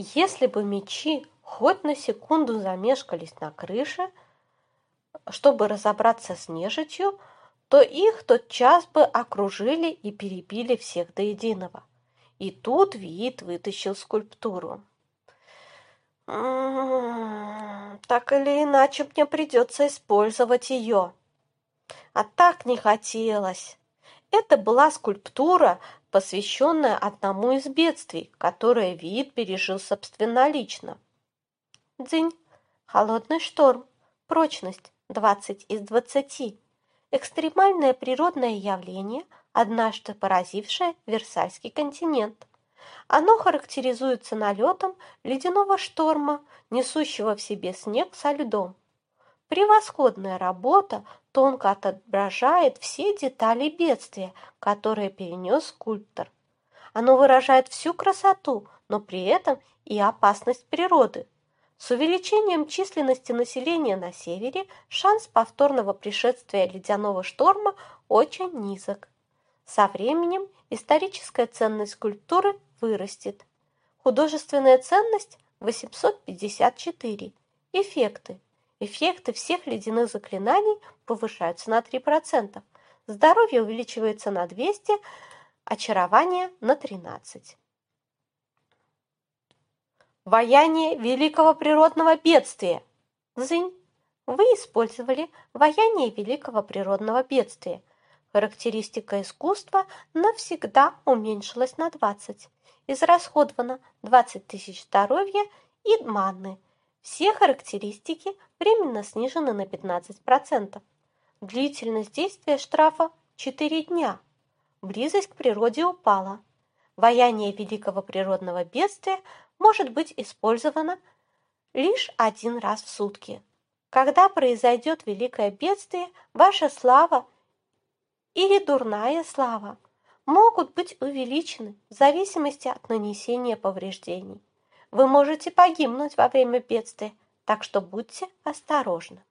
Если бы мечи хоть на секунду замешкались на крыше, чтобы разобраться с нежитью, то их тот час бы окружили и перебили всех до единого. И тут Виит вытащил скульптуру. «М-м-м, так или иначе мне придется использовать ее. А так не хотелось. Это была скульптура, посвященная одному из бедствий, которое Виит пережил собственнолично. Дзынь. Холодный шторм. Прочность 20 из 20. Экстремальное природное явление, однажды поразившее Версальский континент. Оно характеризуется налетом ледяного шторма, несущего в себе снег со льдом. Превосходная работа тонко отображает все детали бедствия, которые перенес скульптор. Оно выражает всю красоту, но при этом и опасность природы. С увеличением численности населения на севере шанс повторного пришествия ледяного шторма очень низок. Со временем историческая ценность скульптуры вырастет. Художественная ценность 854. Эффекты. Эффекты всех ледяных заклинаний повышаются на 3%. Здоровье увеличивается на 200, очарование на 13. Ваяние великого природного бедствия. Зынь. Вы использовали ваяние великого природного бедствия. Характеристика искусства навсегда уменьшилась на 20. Израсходовано 20 тысяч здоровья и манны. Все характеристики временно снижены на 15%. Длительность действия штрафа 4 дня. Близость к природе упала. Ваяние великого природного бедствия может быть использовано лишь один раз в сутки. Когда произойдет великое бедствие, ваша слава или дурная слава могут быть увеличены в зависимости от нанесения повреждений. Вы можете погибнуть во время бедствия, так что будьте осторожны.